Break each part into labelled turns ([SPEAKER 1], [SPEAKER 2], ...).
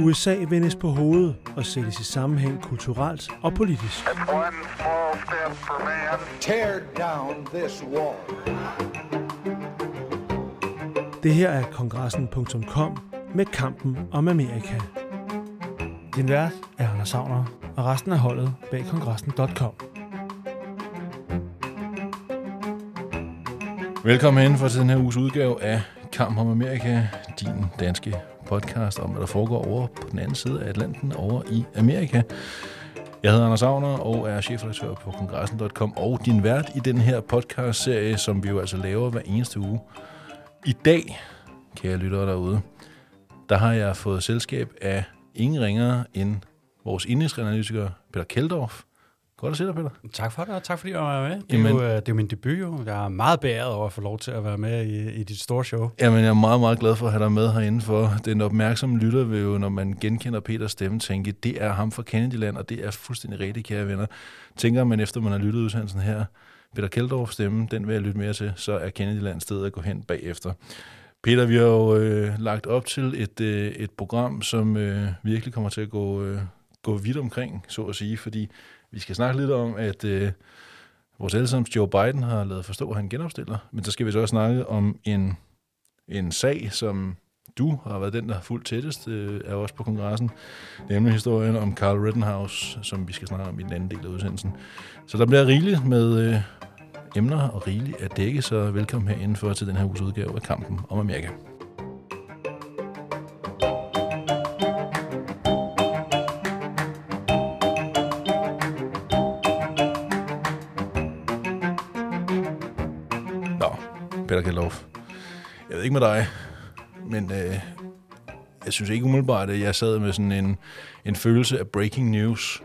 [SPEAKER 1] USA vendes på hovedet og sættes i sammenhæng kulturelt og politisk.
[SPEAKER 2] Tear down this wall.
[SPEAKER 1] Det her er kongressen.com med kampen om Amerika. Din vært er Anders Savner, og resten af holdet bag kongressen.com.
[SPEAKER 3] Velkommen hen for til den her uges udgave af Kamp om Amerika, din danske podcast om, hvad der foregår over på den anden side af Atlanten, over i Amerika. Jeg hedder Anders Agner og er chefredaktør på kongressen.com og din vært i den her podcast-serie, som vi jo altså laver hver eneste uge. I dag, kære lyttere derude, der har jeg fået selskab af ingen ringere end vores indrigsanalytiker Peter Keldorf. Godt at se dig, Peter.
[SPEAKER 4] Tak for det, og tak fordi jeg var med. Det er,
[SPEAKER 3] Jamen-
[SPEAKER 4] jo, øh, det er jo min debut, jo. Jeg er meget beæret over at få lov til at være med i, i dit store show.
[SPEAKER 3] Jamen, jeg er meget, meget glad for at have dig med herinde, for den opmærksomme lytter vil jo, når man genkender Peters stemme, tænke, det er ham fra Kennedyland, og det er fuldstændig rigtigt, kære venner. Tænker man, efter man har lyttet udsendelsen her, Peter Keldorf stemme, den vil jeg lytte mere til, så er Kennedyland stedet at gå hen bagefter. Peter, vi har jo øh, lagt op til et, øh, et program, som øh, virkelig kommer til at gå, øh, gå vidt omkring, så at sige, fordi vi skal snakke lidt om, at øh, vores allesammens Joe Biden har lavet forstå, at han genopstiller, men så skal vi så også snakke om en en sag, som du har været den, der har fulgt tættest øh, af os på kongressen, nemlig historien om Carl Rittenhouse, som vi skal snakke om i den anden del af udsendelsen. Så der bliver rigeligt med øh, emner og rigeligt at dække, så velkommen herinde for til den her uges udgave af Kampen om Amerika. Med dig, men øh, jeg synes ikke umiddelbart, at jeg sad med sådan en, en følelse af breaking news,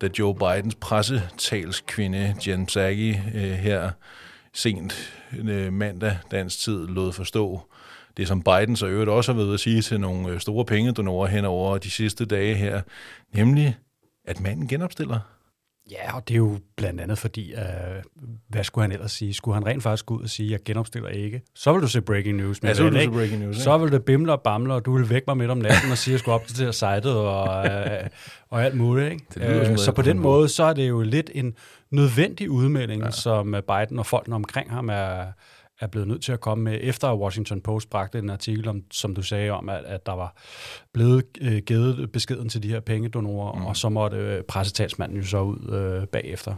[SPEAKER 3] da Joe Bidens pressetalskvinde Jen Psaki øh, her sent øh, mandag dansk tid lod forstå, det som Biden så øvrigt også har været at sige til nogle øh, store pengedonorer hen over de sidste dage her, nemlig at manden genopstiller.
[SPEAKER 4] Ja, og det er jo blandt andet fordi, øh, hvad skulle han ellers sige? Skulle han rent faktisk gå ud og sige, jeg genopstiller ikke? Så vil du se breaking news.
[SPEAKER 3] Ja, så vil du se
[SPEAKER 4] ikke?
[SPEAKER 3] breaking news, ikke?
[SPEAKER 4] Så vil det bimle og bamle, og du vil vække mig midt om natten og sige, at jeg skulle opdatere sitet og, øh, og alt muligt. Ikke?
[SPEAKER 3] Det lyder
[SPEAKER 4] Øh, så på den måde, så er det jo lidt en nødvendig udmelding, ja. som øh, Biden og folkene omkring ham er, er blevet nødt til at komme med, efter Washington Post bragte en artikel, om, som du sagde om, at, at der var blevet øh, givet beskeden til de her pengedonorer, mm. og så måtte øh, pressetalsmanden jo så ud øh, bagefter.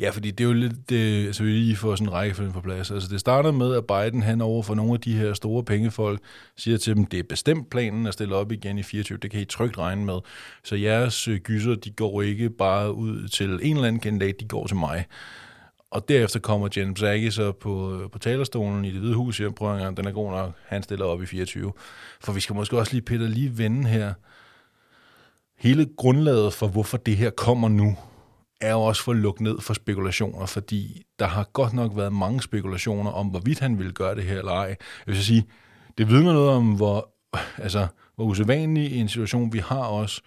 [SPEAKER 3] Ja, fordi det er jo lidt, det, altså vi lige får sådan en række for den på plads. Altså det starter med, at Biden han over for nogle af de her store pengefolk siger til dem, det er bestemt planen at stille op igen i 24, det kan I trygt regne med. Så jeres øh, gyser, de går ikke bare ud til en eller anden kandidat, de går til mig. Og derefter kommer Jen Psaki så på, øh, på talerstolen i det hvide hus og prøver den er god nok, han stiller op i 24. For vi skal måske også lige, Peter, lige vende her. Hele grundlaget for, hvorfor det her kommer nu, er jo også for at lukke ned for spekulationer, fordi der har godt nok været mange spekulationer om, hvorvidt han ville gøre det her eller ej. Jeg vil så sige, det vidner noget om, hvor, altså, hvor usædvanlig en situation vi har også,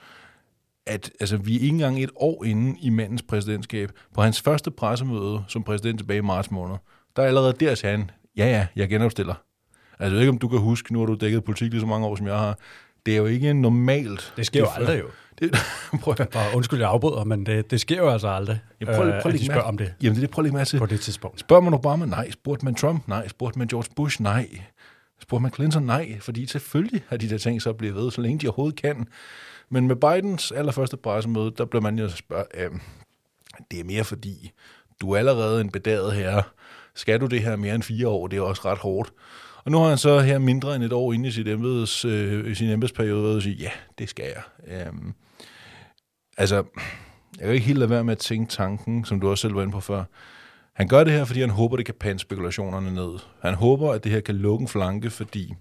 [SPEAKER 3] at altså, vi er ikke engang et år inde i mandens præsidentskab. På hans første pressemøde som præsident tilbage i marts måned, der er allerede der sagde han, ja ja, jeg genopstiller. Altså, jeg ved ikke, om du kan huske, nu har du dækket politik lige så mange år, som jeg har. Det er jo ikke normalt.
[SPEAKER 4] Det sker jo aldrig jo.
[SPEAKER 3] Det, prøv at,
[SPEAKER 4] Og undskyld, jeg afbryder, men det, det sker jo altså aldrig,
[SPEAKER 3] Jamen, prøv, lige-
[SPEAKER 4] øh,
[SPEAKER 3] prøv
[SPEAKER 4] at de spørger om det
[SPEAKER 3] Jamen, det er det, prøv lige med til.
[SPEAKER 4] på det tidspunkt.
[SPEAKER 3] Spørger man Obama? Nej. Spurgte man Trump? Nej. Spurgte man George Bush? Nej. Spurgte man Clinton? Nej. Fordi selvfølgelig har de der ting så blive ved, så længe de overhovedet kan. Men med Bidens allerførste pressemøde, der blev man jo spørge, øh, det er mere fordi, du er allerede en bedaget herre. Skal du det her mere end fire år? Det er også ret hårdt. Og nu har han så her mindre end et år inde i, sit embeds, øh, i sin embedsperiode været at sige, ja, det skal jeg. Øhm, altså, jeg kan ikke helt lade være med at tænke tanken, som du også selv var inde på før. Han gør det her, fordi han håber, det kan pande spekulationerne ned. Han håber, at det her kan lukke en flanke, fordi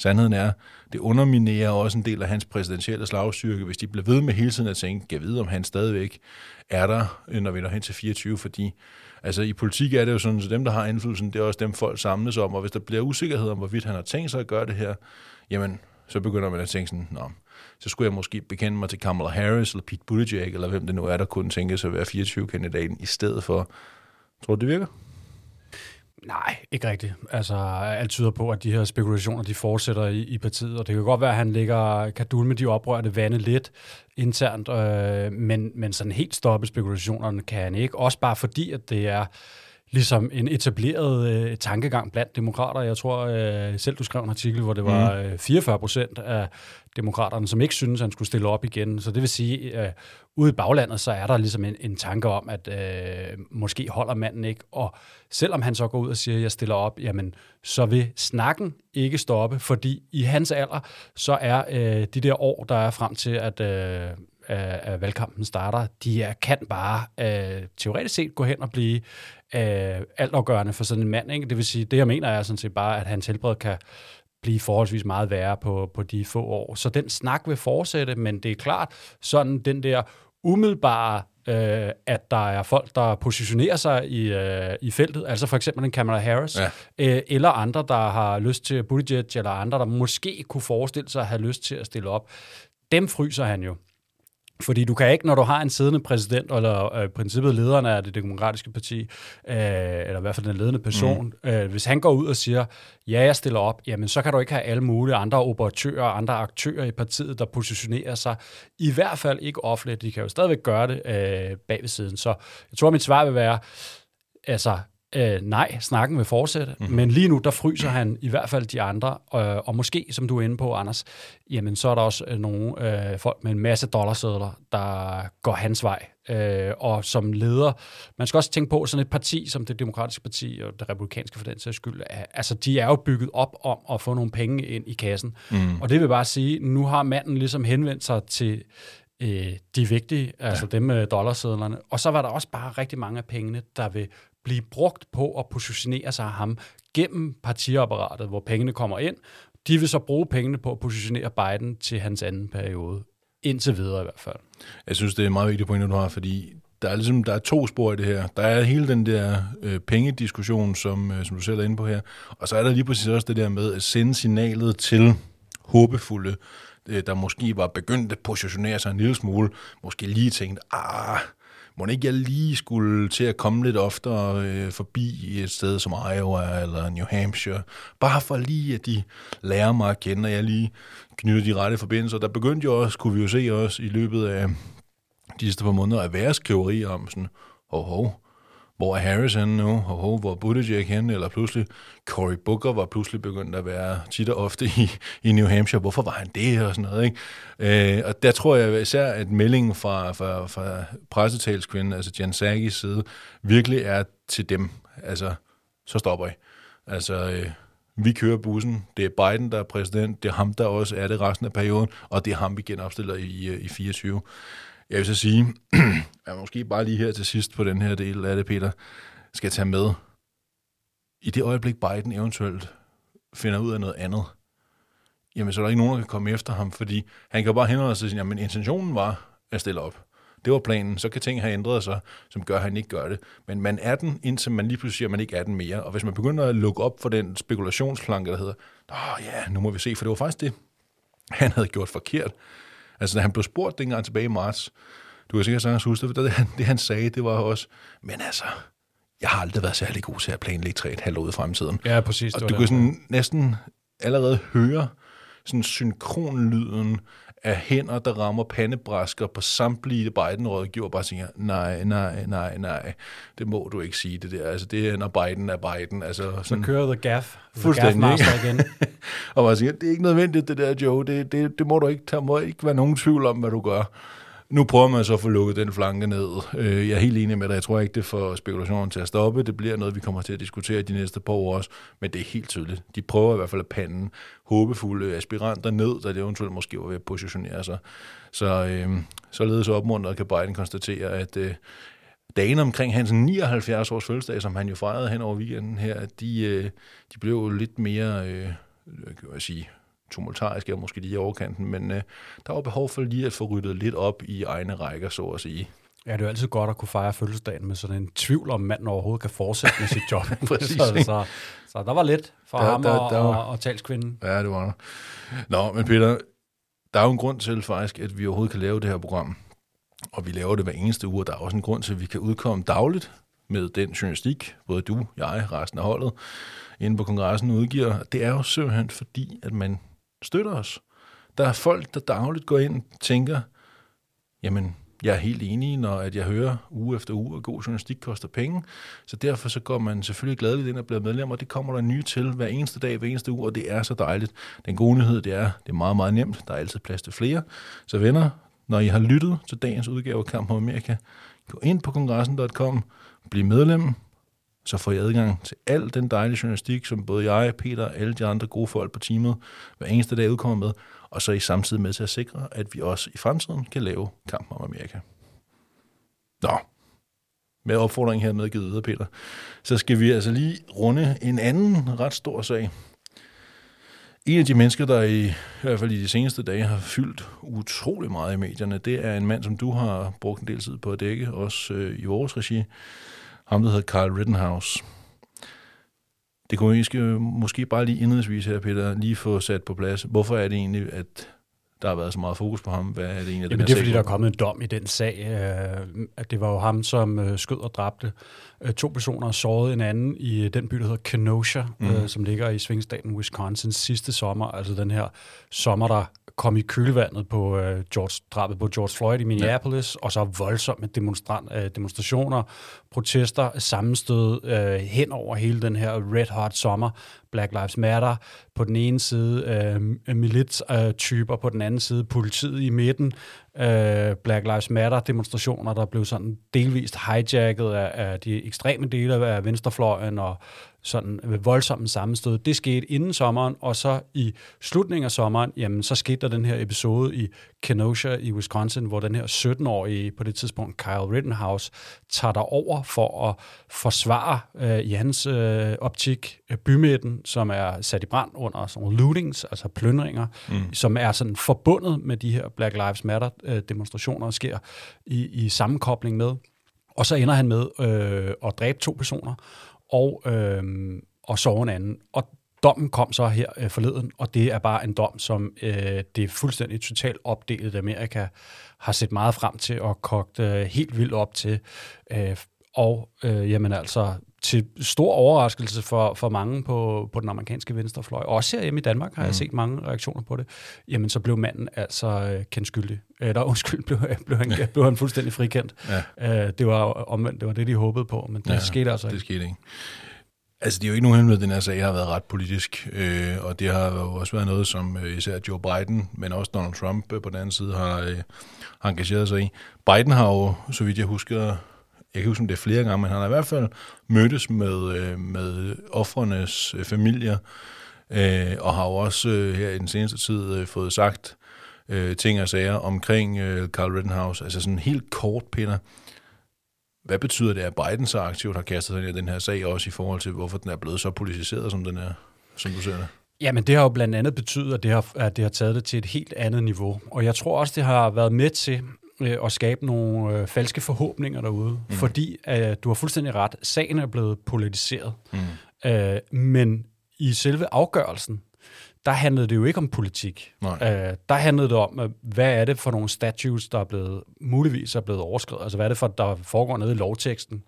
[SPEAKER 3] sandheden er, det underminerer også en del af hans præsidentielle slagstyrke, hvis de bliver ved med hele tiden at tænke, kan vide, om han stadigvæk er der, øh, når vi når hen til 24, fordi altså, i politik er det jo sådan, at dem, der har indflydelsen, det er også dem, folk samles om, og hvis der bliver usikkerhed om, hvorvidt han har tænkt sig at gøre det her, jamen, så begynder man at tænke sådan, Nå, så skulle jeg måske bekende mig til Kamala Harris, eller Pete Buttigieg, eller hvem det nu er, der kunne tænke sig at være 24-kandidaten, i stedet for, tror du, det virker?
[SPEAKER 4] Nej, ikke rigtigt. Altså, alt tyder på, at de her spekulationer, de fortsætter i, i partiet, og det kan godt være, at han ligger kadul med de oprørte vande lidt internt, øh, men, men sådan helt stoppe spekulationerne kan han ikke. Også bare fordi, at det er ligesom en etableret øh, tankegang blandt demokrater. Jeg tror øh, selv, du skrev en artikel, hvor det var øh, 44 procent af demokraterne, som ikke synes, han skulle stille op igen. Så det vil sige, øh, ude i baglandet, så er der ligesom en, en tanke om, at øh, måske holder manden ikke. Og selvom han så går ud og siger, at jeg stiller op, jamen, så vil snakken ikke stoppe, fordi i hans alder, så er øh, de der år, der er frem til, at øh, at valgkampen starter, de er, kan bare øh, teoretisk set gå hen og blive øh, altafgørende for sådan en mand. Ikke? Det vil sige, det jeg mener er sådan set bare, at hans helbred kan blive forholdsvis meget værre på, på de få år. Så den snak vil fortsætte, men det er klart, sådan den der umiddelbare øh, at der er folk, der positionerer sig i, øh, i feltet, altså for eksempel en Kamala Harris, ja. øh, eller andre, der har lyst til Buttigieg, eller andre, der måske kunne forestille sig at have lyst til at stille op. Dem fryser han jo. Fordi du kan ikke, når du har en siddende præsident, eller øh, princippet lederen af det demokratiske parti, øh, eller i hvert fald den ledende person, mm. øh, hvis han går ud og siger, ja, jeg stiller op, jamen så kan du ikke have alle mulige andre operatører, andre aktører i partiet, der positionerer sig. I hvert fald ikke offentligt. De kan jo stadigvæk gøre det øh, bag ved siden. Så jeg tror, mit svar vil være, altså, Øh, nej, snakken vil fortsætte, mm-hmm. men lige nu, der fryser han i hvert fald de andre, øh, og måske, som du er inde på, Anders, jamen så er der også øh, nogle øh, folk med en masse dollarsedler, der går hans vej, øh, og som leder, man skal også tænke på, sådan et parti som det demokratiske parti, og det republikanske for den sags skyld, er, altså de er jo bygget op om at få nogle penge ind i kassen, mm. og det vil bare sige, nu har manden ligesom henvendt sig til øh, de vigtige, altså ja. dem med dollarsedlerne. Og så var der også bare rigtig mange af pengene, der vil blive brugt på at positionere sig af ham gennem partiapparatet, hvor pengene kommer ind. De vil så bruge pengene på at positionere Biden til hans anden periode. Indtil videre i hvert fald.
[SPEAKER 3] Jeg synes, det er meget vigtigt point, du har, fordi der er, ligesom, der er to spor i det her. Der er hele den der øh, pengediskussion, som, øh, som du selv er inde på her. Og så er der lige præcis også det der med at sende signalet til håbefulde, øh, der måske var begyndt at positionere sig en lille smule, måske lige tænkte, ah, må ikke jeg lige skulle til at komme lidt oftere øh, forbi et sted som Iowa eller New Hampshire, bare for lige, at de lærer mig at kende, og jeg lige knytter de rette forbindelser. Der begyndte jo også, kunne vi jo se også i løbet af de sidste par måneder, at være skriveri om sådan, hov, hov, hvor er Harris henne nu? Ho, hvor er Buttigieg henne? Eller pludselig, Cory Booker var pludselig begyndt at være tit og ofte i, i New Hampshire. Hvorfor var han det? Og sådan noget, ikke? Øh, og der tror jeg især, at meldingen fra, fra, fra pressetalskvinden, altså Jan Sagis side, virkelig er til dem. Altså, så stopper I. Altså, øh, vi kører bussen. Det er Biden, der er præsident. Det er ham, der også er det resten af perioden. Og det er ham, vi genopstiller i, øh, i 24. Jeg vil så sige, at måske bare lige her til sidst på den her del af det, Peter, skal tage med. I det øjeblik, Biden eventuelt finder ud af noget andet, jamen så er der ikke nogen, der kan komme efter ham, fordi han kan bare henrette sig og sige, jamen intentionen var at stille op. Det var planen. Så kan ting have ændret sig, som gør, at han ikke gør det. Men man er den, indtil man lige pludselig siger, at man ikke er den mere. Og hvis man begynder at lukke op for den spekulationsplanke, der hedder, åh ja, nu må vi se, for det var faktisk det, han havde gjort forkert. Altså, da han blev spurgt dengang tilbage i marts, du kan sikkert sagtens huske det, det, det han sagde, det var også, men altså, jeg har aldrig været særlig god til at planlægge tre et halvt år i fremtiden.
[SPEAKER 4] Ja, præcis.
[SPEAKER 3] Og du kan sådan næsten allerede høre sådan synkronlyden af hænder, der rammer pandebræsker på samtlige Biden-rådgiver, bare siger, nej, nej, nej, nej, det må du ikke sige det der. Altså, det er, når Biden er Biden. Altså,
[SPEAKER 4] sådan, Så kører the gaff.
[SPEAKER 3] Fuldstændig. The gaff igen. og man siger, det er ikke nødvendigt, det der, Joe. Det, det, det må du ikke, der må ikke være nogen tvivl om, hvad du gør. Nu prøver man så at få lukket den flanke ned. Øh, jeg er helt enig med dig. Jeg tror ikke, det får spekulationen til at stoppe. Det bliver noget, vi kommer til at diskutere de næste par år også. Men det er helt tydeligt. De prøver i hvert fald at pande håbefulde aspiranter ned, der det eventuelt måske var ved at positionere sig. Så øh, således opmuntret kan Biden konstatere, at øh, dagen omkring hans 79 års fødselsdag, som han jo fejrede hen over weekenden her, de, øh, de blev lidt mere, øh, kan jeg sige, tumultarisk er måske lige i overkanten, men øh, der var behov for lige at få ryddet lidt op i egne rækker, så at sige.
[SPEAKER 4] Ja, det er jo altid godt at kunne fejre fødselsdagen med sådan en tvivl om, manden overhovedet kan fortsætte med sit job.
[SPEAKER 3] Præcis,
[SPEAKER 4] så, så, så der var lidt for
[SPEAKER 3] Der-
[SPEAKER 4] ham
[SPEAKER 3] der-
[SPEAKER 4] og,
[SPEAKER 3] der var-
[SPEAKER 4] og, og talskvinden.
[SPEAKER 3] Ja, det var der. Nå, men Peter, der er jo en grund til faktisk, at vi overhovedet kan lave det her program. Og vi laver det hver eneste uge, og der er også en grund til, at vi kan udkomme dagligt med den journalistik, både du, jeg, resten af holdet, inde på kongressen udgiver. Det er jo simpelthen fordi, at man støtter os. Der er folk, der dagligt går ind og tænker, jamen, jeg er helt enig, når at jeg hører uge efter uge, at god journalistik koster penge. Så derfor så går man selvfølgelig gladeligt ind og bliver medlem, og det kommer der nye til hver eneste dag, hver eneste uge, og det er så dejligt. Den gode nyhed, det er, det er meget, meget nemt. Der er altid plads til flere. Så venner, når I har lyttet til dagens udgave af Kamp om Amerika, gå ind på kongressen.com, bliv medlem, så får I adgang til al den dejlige journalistik, som både jeg, Peter og alle de andre gode folk på teamet hver eneste dag udkommer med, og så er I samtidig med til at sikre, at vi også i fremtiden kan lave kampen om Amerika. Nå, med opfordringen her med givet videre, Peter, så skal vi altså lige runde en anden ret stor sag. En af de mennesker, der i, i hvert fald i de seneste dage har fyldt utrolig meget i medierne, det er en mand, som du har brugt en del tid på at dække, også øh, i vores regi. Ham, der hedder Carl Rittenhouse. Det kunne vi skal måske bare lige indledningsvis her, Peter, lige få sat på plads. Hvorfor er det egentlig, at der har været så meget fokus på ham? Hvad er det egentlig,
[SPEAKER 4] Jamen, det er fordi, der er kommet en dom i den sag. Øh, at det var jo ham, som øh, skød og dræbte to personer sårede en anden i øh, den by, der hedder Kenosha, mm. øh, som ligger i svingstaten Wisconsin sidste sommer. Altså den her sommer, der kom i kølvandet på øh, George, drabet på George Floyd i Minneapolis, ja. og så voldsomme demonstran- øh, demonstrationer, protester, sammenstød øh, hen over hele den her red hot sommer. Black Lives Matter på den ene side, øh, militstyper på den anden side, politiet i midten, øh, Black Lives Matter demonstrationer, der blev sådan delvist hijacket af, af de ekstreme dele af venstrefløjen og sådan voldsomme sammenstød. Det skete inden sommeren, og så i slutningen af sommeren, jamen så skete der den her episode i Kenosha i Wisconsin, hvor den her 17-årige, på det tidspunkt Kyle Rittenhouse, tager der over for at forsvare øh, i hans øh, optik øh, bymidten, som er sat i brand under sådan nogle lootings, altså plyndringer, mm. som er sådan forbundet med de her Black Lives Matter øh, demonstrationer, sker i, i sammenkobling med. Og så ender han med øh, at dræbe to personer, og, øh, og sove en anden. Og dommen kom så her øh, forleden, og det er bare en dom, som øh, det fuldstændig totalt opdelt Amerika har set meget frem til og kogt øh, helt vildt op til. Øh, og øh, jamen altså, til stor overraskelse for, for mange på, på den amerikanske venstrefløj, også her hjemme i Danmark har mm. jeg set mange reaktioner på det, jamen så blev manden altså øh, kendt skyldig. Eller undskyld, blev, blev, han, blev han fuldstændig frikendt. Ja. Øh, det var omvendt, det var det, de håbede på, men det ja, skete altså
[SPEAKER 3] det
[SPEAKER 4] ikke.
[SPEAKER 3] skete ikke. Altså, det er jo ikke nogen hemmelighed, at den her sag har været ret politisk, øh, og det har jo også været noget, som øh, især Joe Biden, men også Donald Trump øh, på den anden side har, øh, har engageret sig i. Biden har jo, så vidt jeg husker, jeg kan huske, om det er flere gange, men han har i hvert fald mødtes med, øh, med offrenes øh, familier, øh, og har jo også øh, her i den seneste tid øh, fået sagt øh, ting og sager omkring øh, Carl Rittenhouse. Altså sådan helt kort, Peter. Hvad betyder det, at Biden så aktivt har kastet sig ind i den her sag, også i forhold til, hvorfor den er blevet så politiseret, som den er, som du ser det?
[SPEAKER 4] Jamen, det har jo blandt andet betydet, at det har, at det har taget det til et helt andet niveau. Og jeg tror også, det har været med til øh, at skabe nogle øh, falske forhåbninger derude. Mm. Fordi øh, du har fuldstændig ret. Sagen er blevet politiseret. Mm. Øh, men i selve afgørelsen, der handlede det jo ikke om politik.
[SPEAKER 3] Nej.
[SPEAKER 4] Øh, der handlede det om, øh, hvad er det for nogle statutes, der er blevet, muligvis er blevet overskrevet. Altså, hvad er det for, der foregår nede i lovteksten.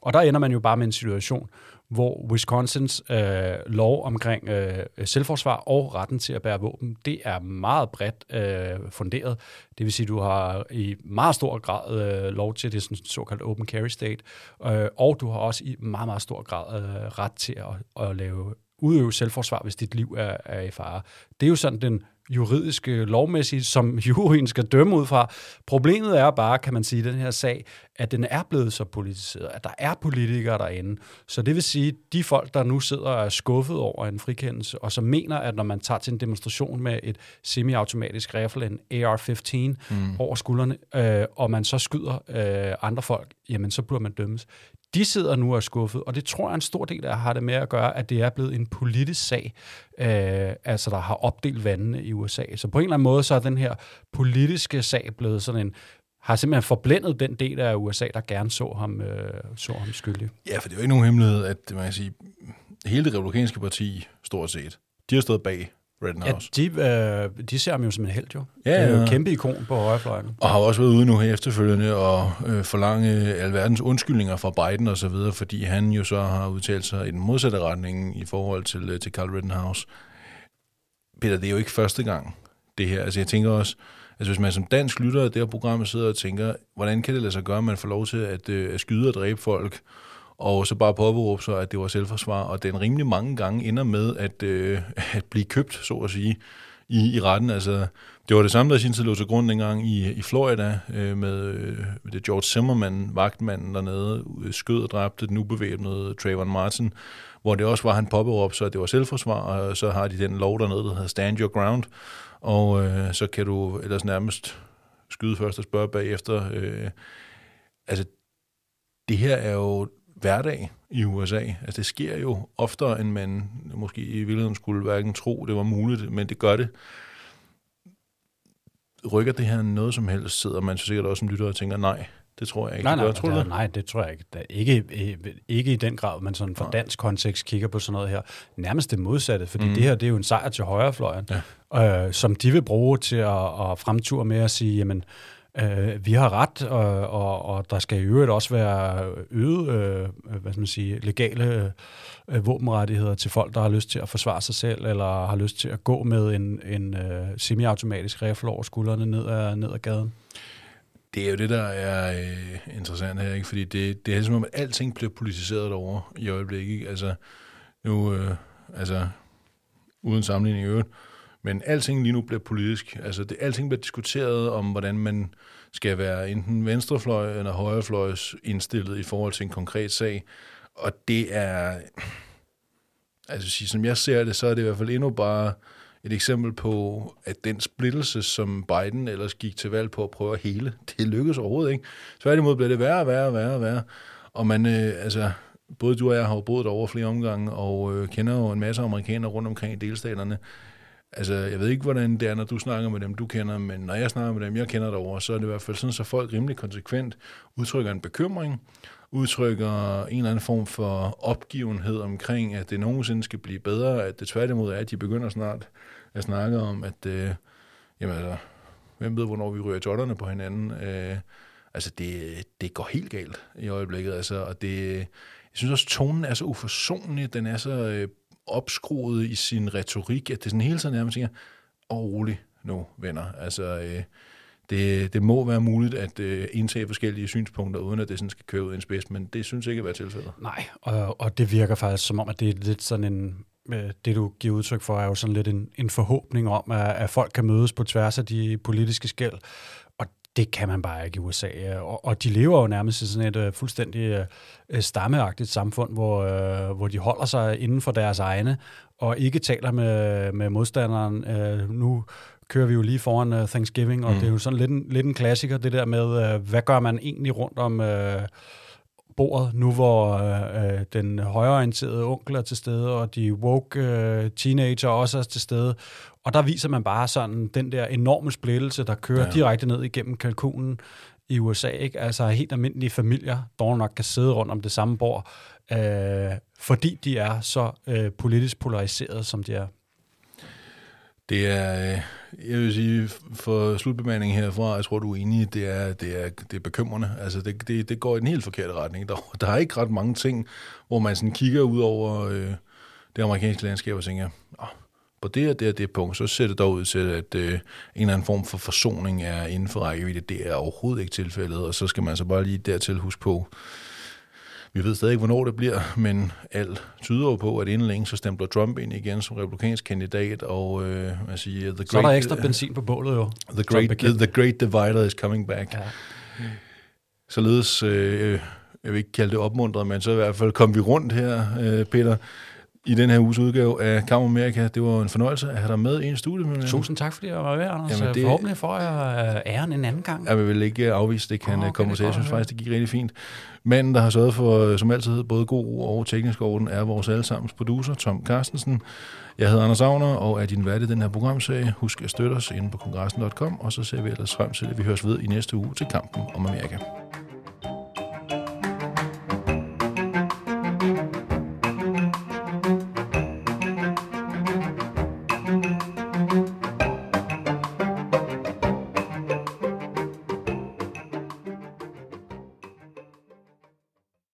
[SPEAKER 4] Og der ender man jo bare med en situation, hvor Wisconsins øh, lov omkring øh, selvforsvar og retten til at bære våben, det er meget bredt øh, funderet. Det vil sige, at du har i meget stor grad øh, lov til det sådan, såkaldte open carry state, øh, og du har også i meget, meget stor grad øh, ret til at, at lave udøve selvforsvar, hvis dit liv er, er i fare. Det er jo sådan den juridiske, lovmæssige, som juryen skal dømme ud fra. Problemet er bare, kan man sige, den her sag, at den er blevet så politiseret, at der er politikere derinde. Så det vil sige, de folk, der nu sidder og er skuffet over en frikendelse, og som mener, at når man tager til en demonstration med et semi-automatisk rifle, en AR-15, mm. over skuldrene, øh, og man så skyder øh, andre folk, jamen så burde man dømmes de sidder nu og er skuffet, og det tror jeg en stor del af har det med at gøre, at det er blevet en politisk sag, øh, altså der har opdelt vandene i USA. Så på en eller anden måde, så er den her politiske sag blevet sådan en, har simpelthen forblændet den del af USA, der gerne så ham, øh, så ham skyldig.
[SPEAKER 3] Ja, for det er jo ikke nogen hemmelighed, at man kan sige, hele det republikanske parti, stort set, de har stået bag Rittenhouse.
[SPEAKER 4] Ja, de, øh, de ser ham jo som en held, jo.
[SPEAKER 3] Ja,
[SPEAKER 4] Det er jo et kæmpe ikon på højrefløjen.
[SPEAKER 3] Og har også været ude nu her efterfølgende og øh, forlange alverdens undskyldninger fra Biden og så videre, fordi han jo så har udtalt sig i den modsatte retning i forhold til, øh, til Carl Rittenhouse. Peter, det er jo ikke første gang, det her. Altså jeg tænker også, altså hvis man som dansk lytter af det her program sidder og tænker, hvordan kan det lade sig gøre, at man får lov til at, øh, at skyde og dræbe folk, og så bare påberåbe sig, at det var selvforsvar, og den rimelig mange gange ender med at, øh, at blive købt, så at sige, i, i retten. Altså, det var det samme, der i sin tid lå til grund dengang i, i Florida øh, med, øh, med det George Zimmerman, vagtmanden dernede, øh, skød og dræbte den ubevæbnede Trayvon Martin, hvor det også var, han påberåbte sig, at det var selvforsvar, og så har de den lov dernede, der hedder Stand Your Ground, og øh, så kan du ellers nærmest skyde først og spørge bagefter. Øh, altså, det her er jo hverdag i USA. Altså, det sker jo oftere, end man måske i virkeligheden skulle hverken tro, det var muligt, men det gør det. Rykker det her noget som helst, sidder man så sikkert også som lytter og tænker, nej, det tror jeg ikke.
[SPEAKER 4] Nej,
[SPEAKER 3] det
[SPEAKER 4] nej,
[SPEAKER 3] gør. tror
[SPEAKER 4] det,
[SPEAKER 3] det?
[SPEAKER 4] nej, det tror jeg ikke. Der, ikke, ikke. Ikke i den grad, man sådan fra dansk kontekst kigger på sådan noget her. Nærmest det modsatte, fordi mm. det her det er jo en sejr til højrefløjen, ja. øh, som de vil bruge til at, at fremture med at sige, jamen, øh, Øh, vi har ret, og, og, og der skal i øvrigt også være øget, øh, hvad skal man sige, legale øh, våbenrettigheder til folk, der har lyst til at forsvare sig selv, eller har lyst til at gå med en, en øh, semiautomatisk rifle over skuldrene ned ad, ned ad gaden.
[SPEAKER 3] Det er jo det, der er øh, interessant her, ikke? fordi det, det er som om, at alting bliver politiseret derovre i øjeblikket. Ikke? Altså, nu, øh, altså, uden sammenligning i øvrigt, men alting lige nu bliver politisk. Altså, det, alting bliver diskuteret om, hvordan man skal være enten venstrefløj eller højrefløjs indstillet i forhold til en konkret sag. Og det er, altså som jeg ser det, så er det i hvert fald endnu bare et eksempel på, at den splittelse, som Biden ellers gik til valg på at prøve at hele, det lykkedes overhovedet ikke. Tværtimod bliver det værre og værre og værre og værre. Og man, øh, altså, både du og jeg har jo boet over flere omgange, og øh, kender jo en masse amerikanere rundt omkring i delstaterne. Altså, jeg ved ikke, hvordan det er, når du snakker med dem, du kender, men når jeg snakker med dem, jeg kender derovre, så er det i hvert fald sådan, så folk rimelig konsekvent udtrykker en bekymring, udtrykker en eller anden form for opgivenhed omkring, at det nogensinde skal blive bedre, at det tværtimod er, at de begynder snart at snakke om, at øh, jamen, altså, hvem ved, hvornår vi ryger jotterne på hinanden. Øh, altså, det, det går helt galt i øjeblikket, altså, og det, jeg synes også, tonen er så uforsonlig, den er så øh, opskruet i sin retorik, at det sådan hele tiden nærmest tænker, åh, rolig nu, venner. Altså, øh, det, det må være muligt at øh, indtage forskellige synspunkter, uden at det sådan skal køre ud i en spids, men det synes ikke at være tilfældet.
[SPEAKER 4] Nej, og, og det virker faktisk som om, at det er lidt sådan en, øh, det du giver udtryk for, er jo sådan lidt en, en forhåbning om, at, at folk kan mødes på tværs af de politiske skæld, det kan man bare ikke i USA. Og, og de lever jo nærmest i sådan et uh, fuldstændig uh, stammeagtigt samfund, hvor, uh, hvor de holder sig inden for deres egne, og ikke taler med, med modstanderen. Uh, nu kører vi jo lige foran uh, Thanksgiving, og mm. det er jo sådan lidt en, lidt en klassiker, det der med, uh, hvad gør man egentlig rundt om... Uh, bordet, nu hvor øh, den højreorienterede onkel er til stede, og de woke øh, teenager også er til stede. Og der viser man bare sådan den der enorme splittelse, der kører ja. direkte ned igennem kalkunen i USA. Ikke? Altså helt almindelige familier, der nok kan sidde rundt om det samme bord, øh, fordi de er så øh, politisk polariseret, som de er.
[SPEAKER 3] Det er, øh, jeg vil sige, for slutbemandingen herfra, jeg tror, du er enig, det er, det er, det er bekymrende. Altså, det, det, det går i den helt forkerte retning. Der, der er ikke ret mange ting, hvor man sådan kigger ud over øh, det amerikanske landskab og tænker, oh, på det og det og det punkt, så ser det dog ud til, at øh, en eller anden form for forsoning er inden for rækkevidde. Det er overhovedet ikke tilfældet, og så skal man så bare lige dertil huske på, vi ved stadig ikke, hvornår det bliver, men alt tyder jo på, at inden længe så stempler Trump ind igen som republikansk kandidat, og øh, hvad siger, the great,
[SPEAKER 4] Så er der ekstra benzin på bålet jo.
[SPEAKER 3] The great, the, the great divider is coming back. Ja. Således, øh, jeg vil ikke kalde det opmuntret, men så i hvert fald kom vi rundt her, øh, Peter. I den her uges udgave af Kammer Amerika. Det var en fornøjelse at have dig med i en studie. Men,
[SPEAKER 4] Tusind tak, fordi jeg var med, Anders.
[SPEAKER 3] Jamen, det-.
[SPEAKER 4] Forhåbentlig får jeg øh, æren en anden gang.
[SPEAKER 3] Jeg vil ikke afvise, det kan oh,
[SPEAKER 4] okay,
[SPEAKER 3] komme
[SPEAKER 4] det
[SPEAKER 3] til. Jeg synes faktisk, det gik rigtig fint. Manden, der har sørget for, øh, som altid, både god og teknisk orden, er vores allesammens producer, Tom Carstensen. Jeg hedder Anders Agner og er din vært i den her programserie. Husk at støtte os inde på kongressen.com, og så ser vi ellers frem til, at vi høres ved i næste uge til kampen om Amerika.